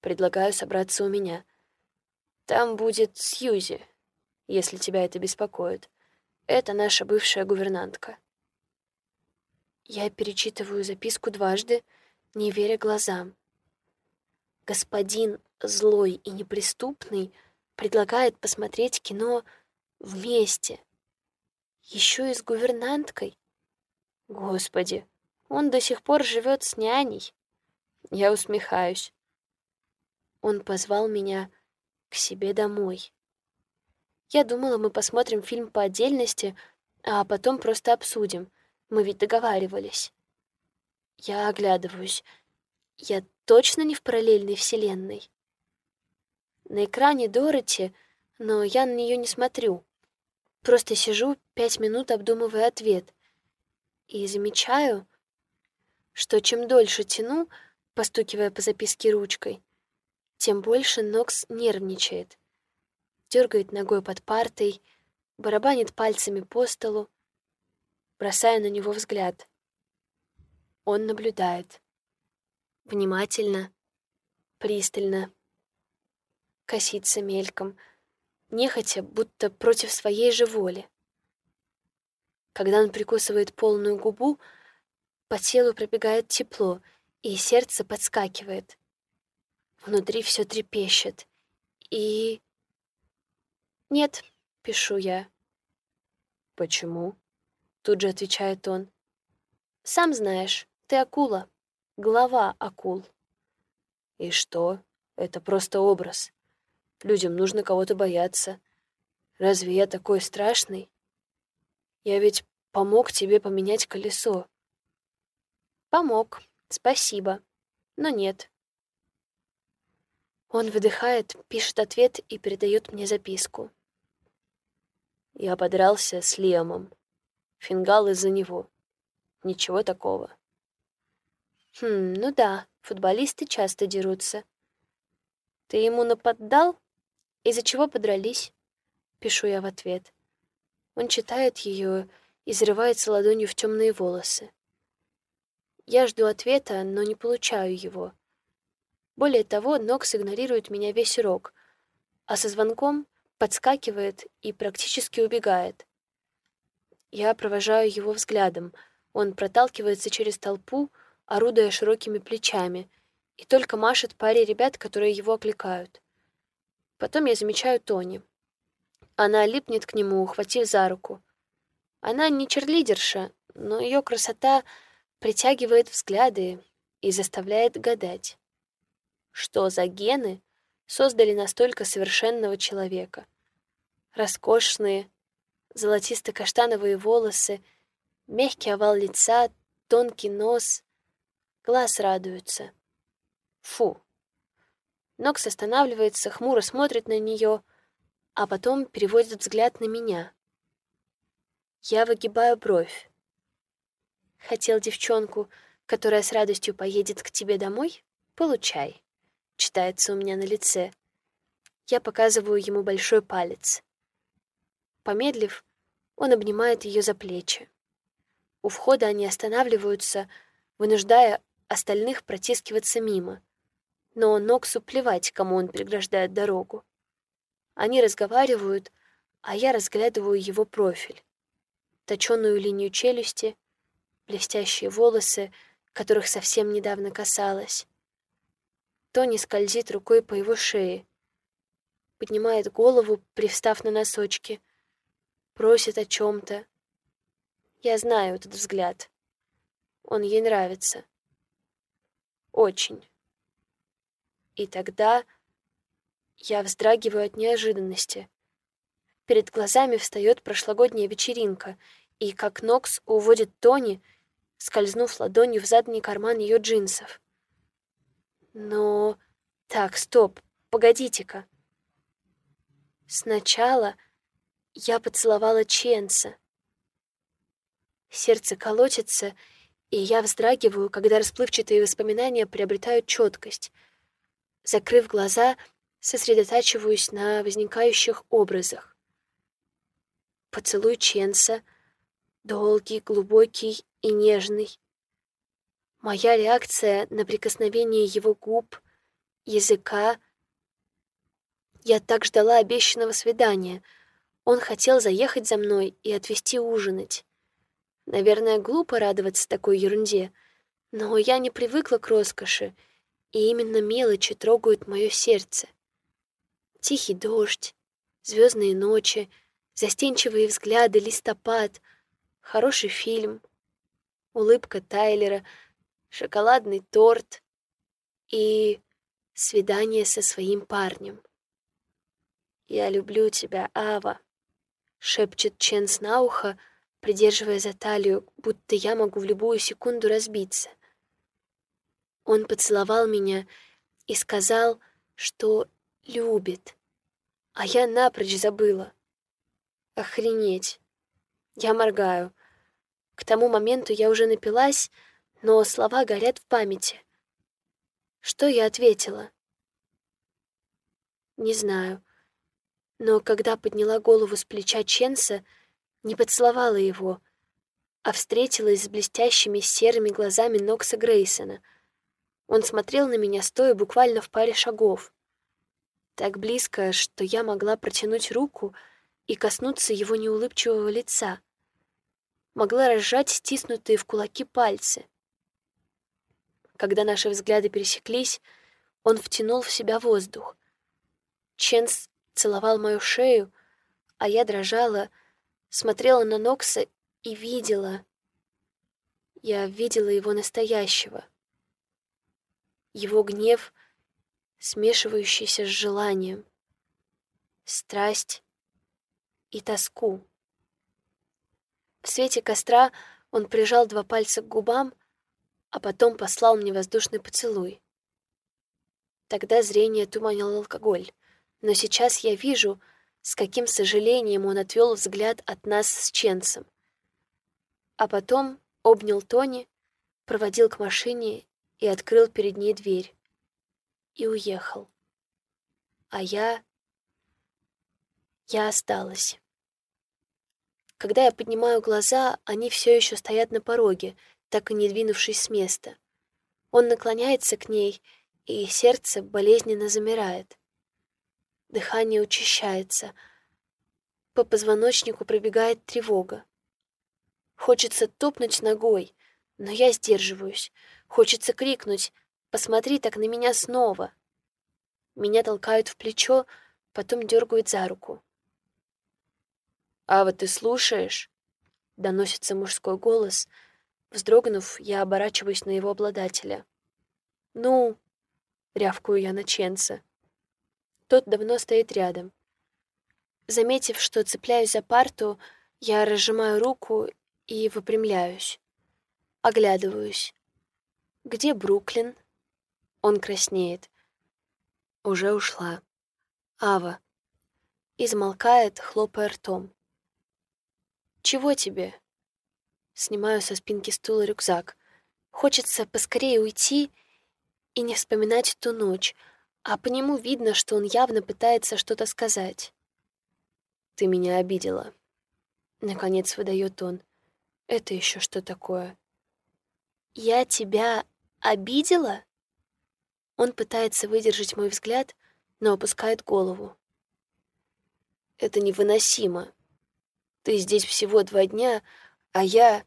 Предлагаю собраться у меня. Там будет Сьюзи, если тебя это беспокоит. Это наша бывшая гувернантка. Я перечитываю записку дважды, не веря глазам. Господин злой и неприступный предлагает посмотреть кино вместе. Еще и с гувернанткой. Господи, он до сих пор живет с няней. Я усмехаюсь. Он позвал меня к себе домой. Я думала, мы посмотрим фильм по отдельности, а потом просто обсудим. Мы ведь договаривались. Я оглядываюсь. Я точно не в параллельной вселенной. На экране Дороти, но я на нее не смотрю. Просто сижу пять минут, обдумывая ответ. И замечаю, что чем дольше тяну, постукивая по записке ручкой, тем больше Нокс нервничает. Дергает ногой под партой, барабанит пальцами по столу. Бросаю на него взгляд. Он наблюдает. Внимательно, пристально. Косится мельком, нехотя, будто против своей же воли. Когда он прикусывает полную губу, по телу пробегает тепло, и сердце подскакивает. Внутри все трепещет. И... «Нет», — пишу я. «Почему?» — тут же отвечает он. «Сам знаешь, ты акула. Глава акул». «И что? Это просто образ. Людям нужно кого-то бояться. Разве я такой страшный? Я ведь помог тебе поменять колесо. Помог, спасибо, но нет. Он выдыхает, пишет ответ и передает мне записку. Я подрался с Лемом. Фингал из-за него. Ничего такого. Хм, ну да, футболисты часто дерутся. Ты ему наподдал? Из-за чего подрались? Пишу я в ответ. Он читает ее и зарывается ладонью в темные волосы. Я жду ответа, но не получаю его. Более того, Нокс игнорирует меня весь урок, а со звонком подскакивает и практически убегает. Я провожаю его взглядом. Он проталкивается через толпу, орудуя широкими плечами, и только машет паре ребят, которые его окликают. Потом я замечаю Тони. Она липнет к нему, ухватив за руку. Она не черлидерша, но ее красота — притягивает взгляды и заставляет гадать, что за гены создали настолько совершенного человека. Роскошные, золотисто-каштановые волосы, мягкий овал лица, тонкий нос, глаз радуются. Фу. Нокс останавливается, хмуро смотрит на нее, а потом переводит взгляд на меня. Я выгибаю бровь. Хотел девчонку, которая с радостью поедет к тебе домой? Получай. Читается у меня на лице. Я показываю ему большой палец. Помедлив, он обнимает ее за плечи. У входа они останавливаются, вынуждая остальных протискиваться мимо. Но Ноксу плевать, кому он преграждает дорогу. Они разговаривают, а я разглядываю его профиль. Точёную линию челюсти, блестящие волосы, которых совсем недавно касалась. Тони скользит рукой по его шее, поднимает голову, привстав на носочки, просит о чем-то. Я знаю этот взгляд. Он ей нравится. Очень. И тогда я вздрагиваю от неожиданности. Перед глазами встает прошлогодняя вечеринка, и как Нокс уводит Тони, скользнув ладонью в задний карман ее джинсов. Но... Так, стоп, погодите-ка. Сначала я поцеловала Ченса. Сердце колотится, и я вздрагиваю, когда расплывчатые воспоминания приобретают четкость. Закрыв глаза, сосредотачиваюсь на возникающих образах. Поцелуй Ченса, долгий, глубокий и нежный. Моя реакция на прикосновение его губ, языка. Я так ждала обещанного свидания. Он хотел заехать за мной и отвезти ужинать. Наверное, глупо радоваться такой ерунде, но я не привыкла к роскоши, и именно мелочи трогают мое сердце. Тихий дождь, звездные ночи, застенчивые взгляды, листопад, хороший фильм, улыбка Тайлера, шоколадный торт и свидание со своим парнем. «Я люблю тебя, Ава», — шепчет Ченс на ухо, придерживая за талию, будто я могу в любую секунду разбиться. Он поцеловал меня и сказал, что любит. А я напрочь забыла. Охренеть. Я моргаю. К тому моменту я уже напилась, но слова горят в памяти. Что я ответила? Не знаю. Но когда подняла голову с плеча Ченса, не поцеловала его, а встретилась с блестящими серыми глазами Нокса Грейсона. Он смотрел на меня, стоя буквально в паре шагов так близко, что я могла протянуть руку и коснуться его неулыбчивого лица. Могла разжать стиснутые в кулаки пальцы. Когда наши взгляды пересеклись, он втянул в себя воздух. Ченс целовал мою шею, а я дрожала, смотрела на Нокса и видела. Я видела его настоящего. Его гнев — смешивающийся с желанием, страсть и тоску. В свете костра он прижал два пальца к губам, а потом послал мне воздушный поцелуй. Тогда зрение туманил алкоголь, но сейчас я вижу, с каким сожалением он отвел взгляд от нас с Ченсом. А потом обнял Тони, проводил к машине и открыл перед ней дверь и уехал. А я... Я осталась. Когда я поднимаю глаза, они все еще стоят на пороге, так и не двинувшись с места. Он наклоняется к ней, и сердце болезненно замирает. Дыхание учащается. По позвоночнику пробегает тревога. Хочется топнуть ногой, но я сдерживаюсь. Хочется крикнуть Посмотри так на меня снова. Меня толкают в плечо, потом дергают за руку. «Ава, ты слушаешь?» — доносится мужской голос. Вздрогнув, я оборачиваюсь на его обладателя. «Ну?» — рявкую я на Ченца. Тот давно стоит рядом. Заметив, что цепляюсь за парту, я разжимаю руку и выпрямляюсь. Оглядываюсь. Где Бруклин? Он краснеет. Уже ушла. Ава. Измолкает, хлопая ртом. «Чего тебе?» Снимаю со спинки стула рюкзак. Хочется поскорее уйти и не вспоминать ту ночь, а по нему видно, что он явно пытается что-то сказать. «Ты меня обидела», — наконец выдает он. «Это еще что такое?» «Я тебя обидела?» Он пытается выдержать мой взгляд, но опускает голову. Это невыносимо. Ты здесь всего два дня, а я...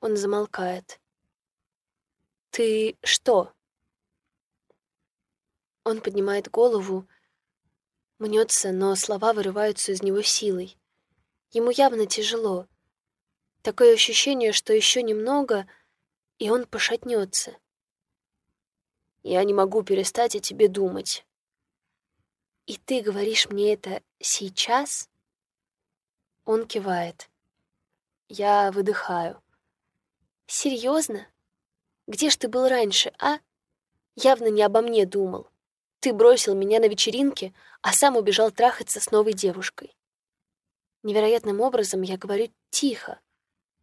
Он замолкает. Ты что? Он поднимает голову, мнется, но слова вырываются из него силой. Ему явно тяжело. Такое ощущение, что еще немного, и он пошатнется. Я не могу перестать о тебе думать. И ты говоришь мне это сейчас? Он кивает. Я выдыхаю. Серьезно? Где ж ты был раньше, а? Явно не обо мне думал. Ты бросил меня на вечеринке, а сам убежал трахаться с новой девушкой. Невероятным образом я говорю тихо,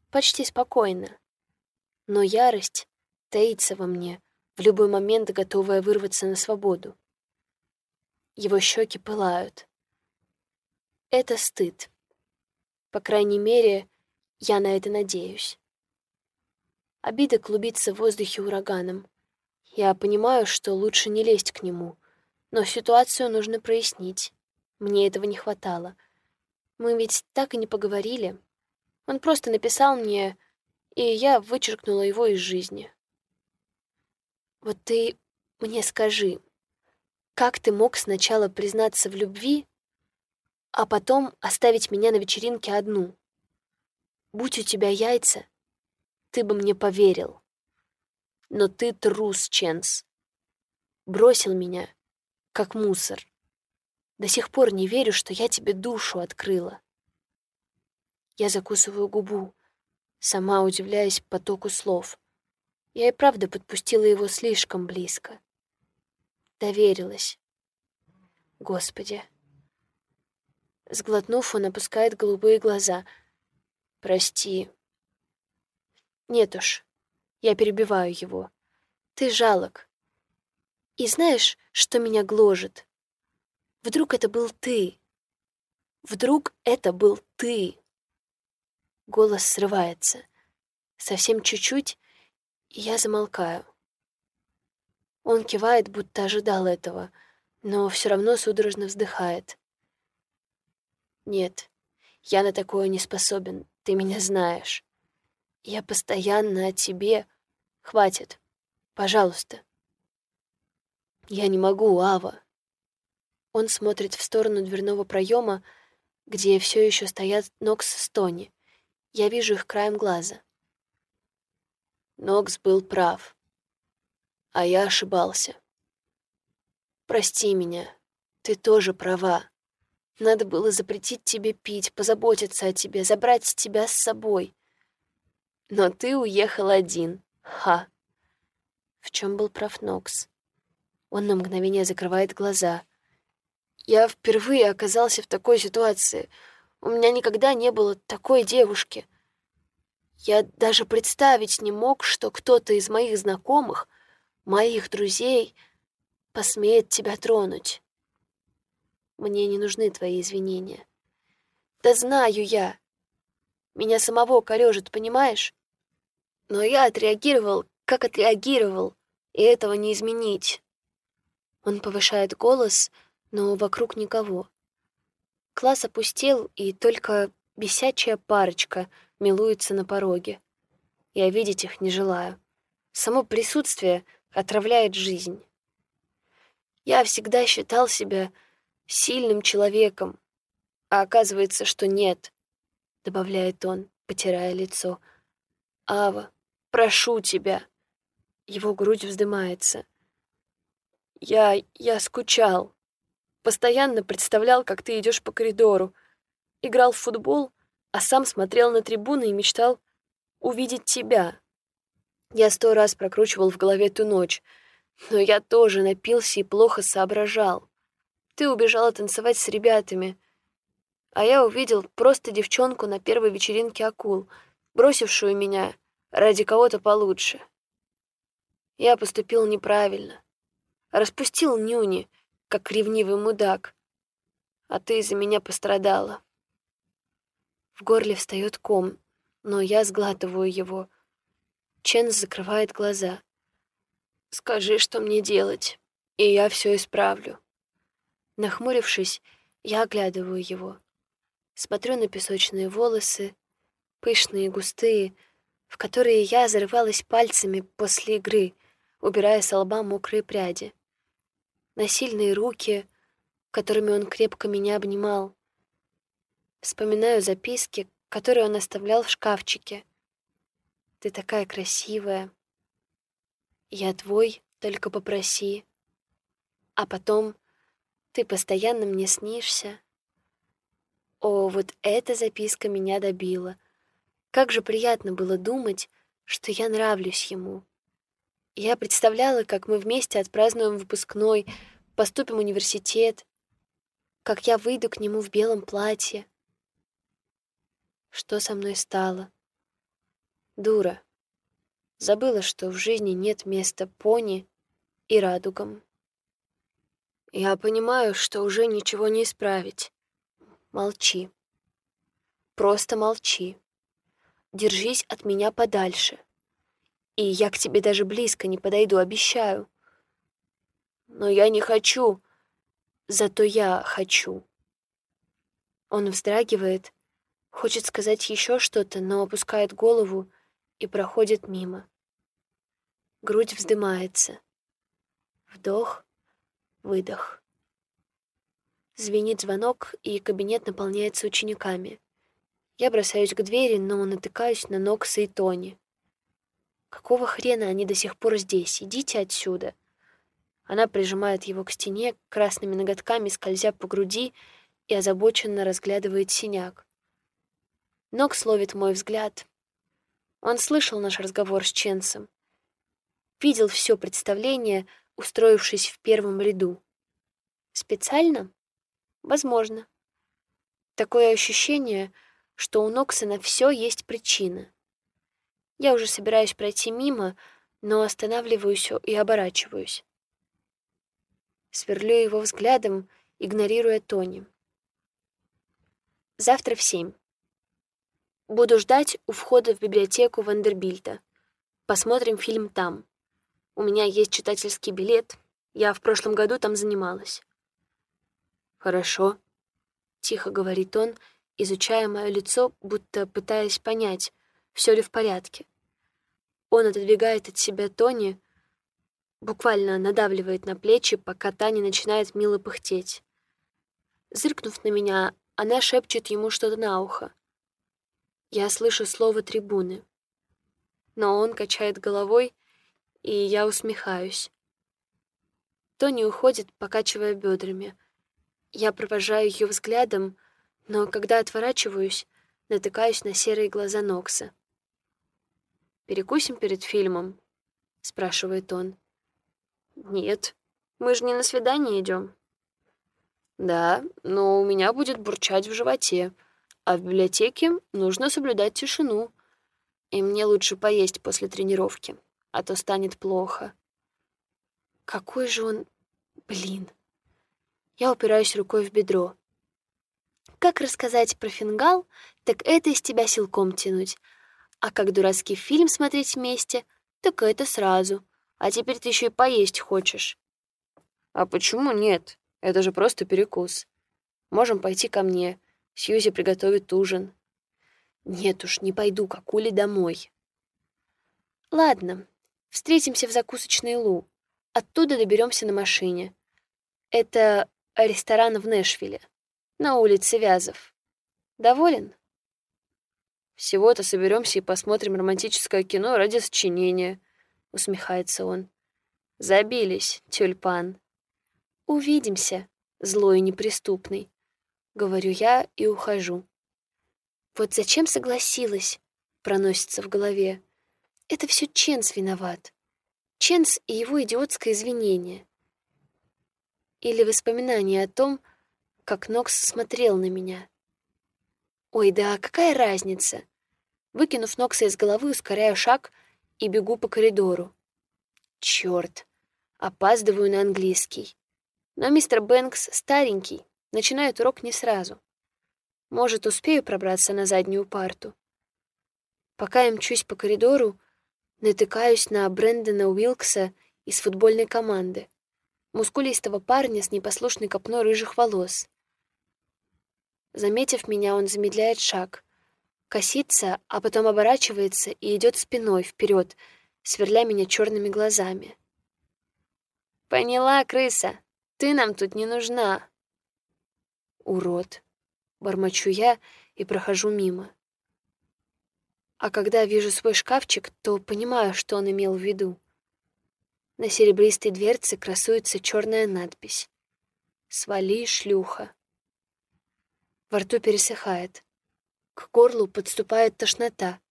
почти спокойно. Но ярость таится во мне, в любой момент готовая вырваться на свободу. Его щеки пылают. Это стыд. По крайней мере, я на это надеюсь. Обида клубится в воздухе ураганом. Я понимаю, что лучше не лезть к нему, но ситуацию нужно прояснить. Мне этого не хватало. Мы ведь так и не поговорили. Он просто написал мне, и я вычеркнула его из жизни. Вот ты мне скажи, как ты мог сначала признаться в любви, а потом оставить меня на вечеринке одну? Будь у тебя яйца, ты бы мне поверил. Но ты трус, Ченс. Бросил меня, как мусор. До сих пор не верю, что я тебе душу открыла. Я закусываю губу, сама удивляясь потоку слов. Я и правда подпустила его слишком близко. Доверилась. Господи. Сглотнув, он опускает голубые глаза. «Прости». «Нет уж». Я перебиваю его. «Ты жалок. И знаешь, что меня гложет? Вдруг это был ты? Вдруг это был ты?» Голос срывается. Совсем чуть-чуть, и я замолкаю. Он кивает, будто ожидал этого, но все равно судорожно вздыхает. «Нет, я на такое не способен, ты меня знаешь. Я постоянно о тебе. Хватит, пожалуйста». «Я не могу, Ава». Он смотрит в сторону дверного проема, где все еще стоят Нокс с Тони. Я вижу их краем глаза. Нокс был прав, а я ошибался. Прости меня, ты тоже права. Надо было запретить тебе пить, позаботиться о тебе, забрать тебя с собой. Но ты уехал один. Ха. В чем был прав Нокс? Он на мгновение закрывает глаза. Я впервые оказался в такой ситуации. У меня никогда не было такой девушки. Я даже представить не мог, что кто-то из моих знакомых, моих друзей, посмеет тебя тронуть. Мне не нужны твои извинения. Да знаю я. Меня самого корежит, понимаешь? Но я отреагировал, как отреагировал, и этого не изменить. Он повышает голос, но вокруг никого. Класс опустел, и только бесячая парочка милуется на пороге. Я видеть их не желаю. Само присутствие отравляет жизнь. Я всегда считал себя сильным человеком, а оказывается, что нет, — добавляет он, потирая лицо. «Ава, прошу тебя!» Его грудь вздымается. «Я... я скучал. Постоянно представлял, как ты идешь по коридору. Играл в футбол, а сам смотрел на трибуны и мечтал увидеть тебя. Я сто раз прокручивал в голове ту ночь, но я тоже напился и плохо соображал. Ты убежала танцевать с ребятами, а я увидел просто девчонку на первой вечеринке акул, бросившую меня ради кого-то получше. Я поступил неправильно. Распустил нюни, как ревнивый мудак. А ты из-за меня пострадала. В горле встает ком, но я сглатываю его. Чен закрывает глаза. «Скажи, что мне делать, и я все исправлю». Нахмурившись, Я оглядываю его. Смотрю на песочные волосы, пышные и густые, в которые я зарывалась пальцами после игры, убирая с лба мокрые пряди. На сильные руки, которыми он крепко меня обнимал. Вспоминаю записки, которые он оставлял в шкафчике. «Ты такая красивая. Я твой, только попроси. А потом ты постоянно мне снишься. О, вот эта записка меня добила. Как же приятно было думать, что я нравлюсь ему. Я представляла, как мы вместе отпразднуем выпускной, поступим в университет, как я выйду к нему в белом платье. Что со мной стало? Дура. Забыла, что в жизни нет места пони и радугам. Я понимаю, что уже ничего не исправить. Молчи. Просто молчи. Держись от меня подальше. И я к тебе даже близко не подойду, обещаю. Но я не хочу. Зато я хочу. Он вздрагивает, хочет сказать еще что-то, но опускает голову и проходит мимо. Грудь вздымается. Вдох, выдох. Звенит звонок, и кабинет наполняется учениками. Я бросаюсь к двери, но натыкаюсь на Нокса и Тони. Какого хрена они до сих пор здесь? Идите отсюда. Она прижимает его к стене, красными ноготками скользя по груди и озабоченно разглядывает синяк. Нокс ловит мой взгляд. Он слышал наш разговор с Ченсом. Видел все представление, устроившись в первом ряду. Специально? Возможно. Такое ощущение, что у Нокса на все есть причина. Я уже собираюсь пройти мимо, но останавливаюсь и оборачиваюсь. Сверлю его взглядом, игнорируя Тони. Завтра в семь. Буду ждать у входа в библиотеку Вандербильта. Посмотрим фильм там. У меня есть читательский билет. Я в прошлом году там занималась. «Хорошо», — тихо говорит он, изучая мое лицо, будто пытаясь понять, все ли в порядке. Он отодвигает от себя Тони, буквально надавливает на плечи, пока Таня начинает мило пыхтеть. Зыркнув на меня, она шепчет ему что-то на ухо. Я слышу слово «трибуны». Но он качает головой, и я усмехаюсь. Тони уходит, покачивая бедрами, я провожаю ее взглядом, но когда отворачиваюсь, натыкаюсь на серые глаза Нокса. «Перекусим перед фильмом?» — спрашивает он. «Нет, мы же не на свидание идем. «Да, но у меня будет бурчать в животе, а в библиотеке нужно соблюдать тишину. И мне лучше поесть после тренировки, а то станет плохо». Какой же он... Блин. Я упираюсь рукой в бедро. Как рассказать про фингал, так это из тебя силком тянуть. А как дурацкий фильм смотреть вместе, так это сразу. А теперь ты еще и поесть хочешь. А почему нет? Это же просто перекус. Можем пойти ко мне. Сьюзи приготовит ужин. Нет уж, не пойду к Акуле домой. Ладно, встретимся в закусочной Лу. Оттуда доберемся на машине. Это ресторан в Нэшвилле, на улице Вязов. Доволен? Всего-то соберемся и посмотрим романтическое кино ради сочинения, усмехается он. Забились, тюльпан. Увидимся, злой и неприступный, говорю я и ухожу. Вот зачем согласилась, проносится в голове. Это все Ченс виноват. Ченс и его идиотское извинение или воспоминание о том, как Нокс смотрел на меня. Ой, да какая разница? Выкинув Нокса из головы, ускоряю шаг и бегу по коридору. Черт, опаздываю на английский. Но мистер Бэнкс старенький, начинает урок не сразу. Может, успею пробраться на заднюю парту. Пока я мчусь по коридору, натыкаюсь на Брэндона Уилкса из футбольной команды мускулистого парня с непослушной копной рыжих волос. Заметив меня, он замедляет шаг, косится, а потом оборачивается и идет спиной вперед, сверля меня черными глазами. «Поняла, крыса, ты нам тут не нужна». «Урод», — бормочу я и прохожу мимо. А когда вижу свой шкафчик, то понимаю, что он имел в виду. На серебристой дверце красуется черная надпись «Свали, шлюха». Во рту пересыхает. К горлу подступает тошнота.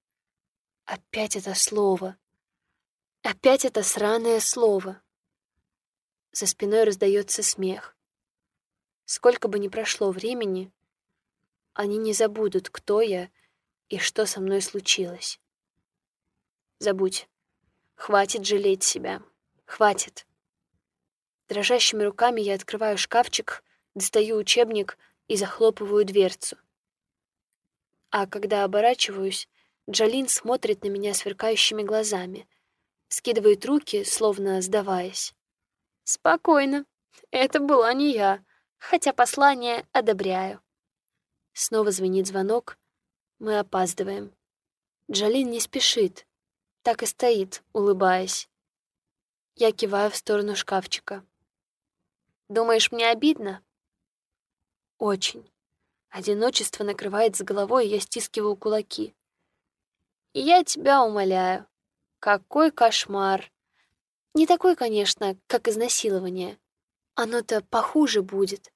Опять это слово. Опять это сраное слово. За спиной раздается смех. Сколько бы ни прошло времени, они не забудут, кто я и что со мной случилось. Забудь. Хватит жалеть себя. Хватит. Дрожащими руками я открываю шкафчик, достаю учебник — и захлопываю дверцу. А когда оборачиваюсь, Джалин смотрит на меня сверкающими глазами, скидывает руки, словно сдаваясь. «Спокойно, это была не я, хотя послание одобряю». Снова звенит звонок, мы опаздываем. Джалин не спешит, так и стоит, улыбаясь. Я киваю в сторону шкафчика. «Думаешь, мне обидно?» Очень. Одиночество накрывает с головой, и я стискиваю кулаки. И я тебя умоляю. Какой кошмар. Не такой, конечно, как изнасилование. Оно-то похуже будет.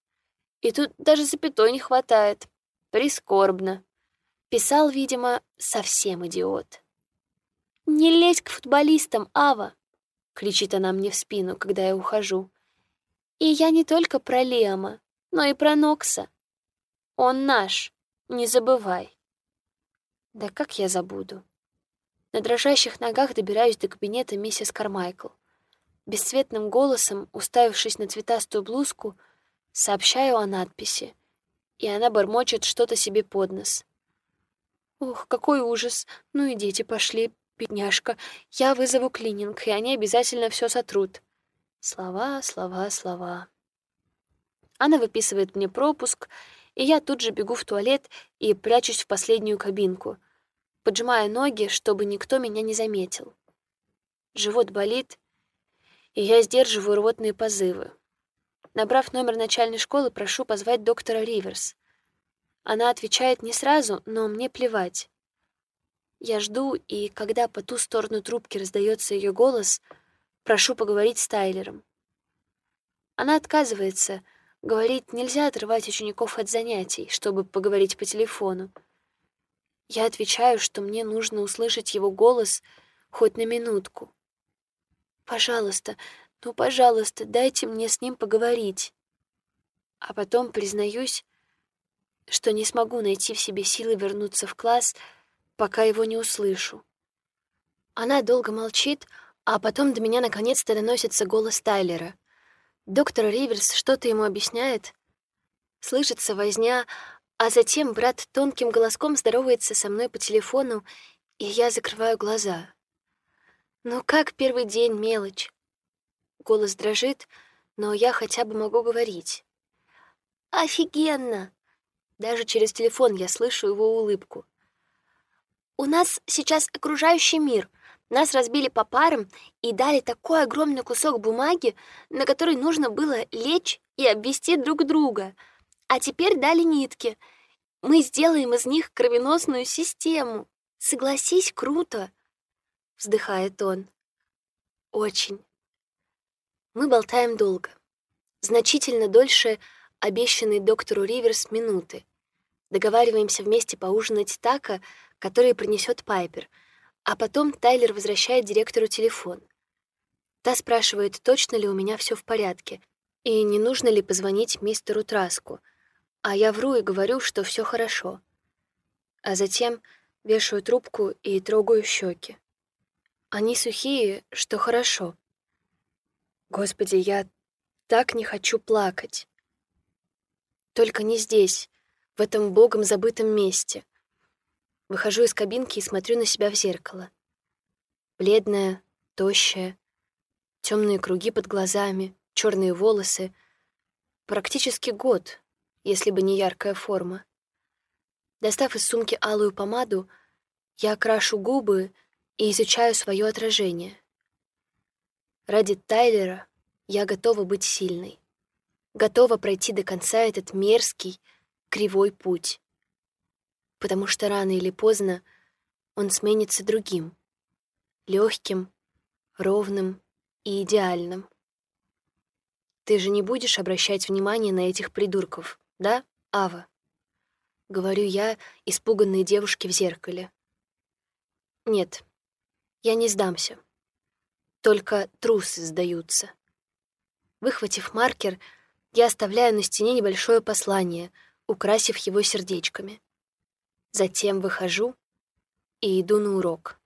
И тут даже запятой не хватает. Прискорбно. Писал, видимо, совсем идиот. «Не лезь к футболистам, Ава!» — кричит она мне в спину, когда я ухожу. «И я не только про Лема но и про Нокса. Он наш, не забывай. Да как я забуду? На дрожащих ногах добираюсь до кабинета миссис Кармайкл. Бесцветным голосом, уставившись на цветастую блузку, сообщаю о надписи, и она бормочет что-то себе под нос. «Ух, какой ужас! Ну и дети пошли, бедняжка. Я вызову клининг, и они обязательно все сотрут». Слова, слова, слова. Она выписывает мне пропуск, и я тут же бегу в туалет и прячусь в последнюю кабинку, поджимая ноги, чтобы никто меня не заметил. Живот болит, и я сдерживаю рвотные позывы. Набрав номер начальной школы, прошу позвать доктора Риверс. Она отвечает не сразу, но мне плевать. Я жду, и когда по ту сторону трубки раздается ее голос, прошу поговорить с Тайлером. Она отказывается — Говорит, нельзя отрывать учеников от занятий, чтобы поговорить по телефону. Я отвечаю, что мне нужно услышать его голос хоть на минутку. Пожалуйста, ну, пожалуйста, дайте мне с ним поговорить. А потом признаюсь, что не смогу найти в себе силы вернуться в класс, пока его не услышу. Она долго молчит, а потом до меня наконец-то доносится голос Тайлера — Доктор Риверс что-то ему объясняет. Слышится возня, а затем брат тонким голоском здоровается со мной по телефону, и я закрываю глаза. «Ну как первый день, мелочь?» Голос дрожит, но я хотя бы могу говорить. «Офигенно!» Даже через телефон я слышу его улыбку. «У нас сейчас окружающий мир — нас разбили по парам и дали такой огромный кусок бумаги, на который нужно было лечь и обвести друг друга. А теперь дали нитки. Мы сделаем из них кровеносную систему. Согласись, круто, вздыхает он. Очень. Мы болтаем долго. Значительно дольше обещанной доктору Риверс минуты. Договариваемся вместе поужинать тако, который принесет Пайпер — а потом Тайлер возвращает директору телефон. Та спрашивает, точно ли у меня все в порядке, и не нужно ли позвонить мистеру Траску. А я вру и говорю, что все хорошо. А затем вешаю трубку и трогаю щеки. Они сухие, что хорошо. Господи, я так не хочу плакать. Только не здесь, в этом богом забытом месте — Выхожу из кабинки и смотрю на себя в зеркало. Бледная, тощая, темные круги под глазами, черные волосы. Практически год, если бы не яркая форма. Достав из сумки алую помаду, я крашу губы и изучаю свое отражение. Ради Тайлера я готова быть сильной. Готова пройти до конца этот мерзкий, кривой путь. Потому что рано или поздно он сменится другим, легким, ровным и идеальным. Ты же не будешь обращать внимание на этих придурков, да, Ава? Говорю я, испуганной девушке в зеркале. Нет, я не сдамся. Только трусы сдаются. Выхватив маркер, я оставляю на стене небольшое послание, украсив его сердечками. Затем выхожу и иду на урок.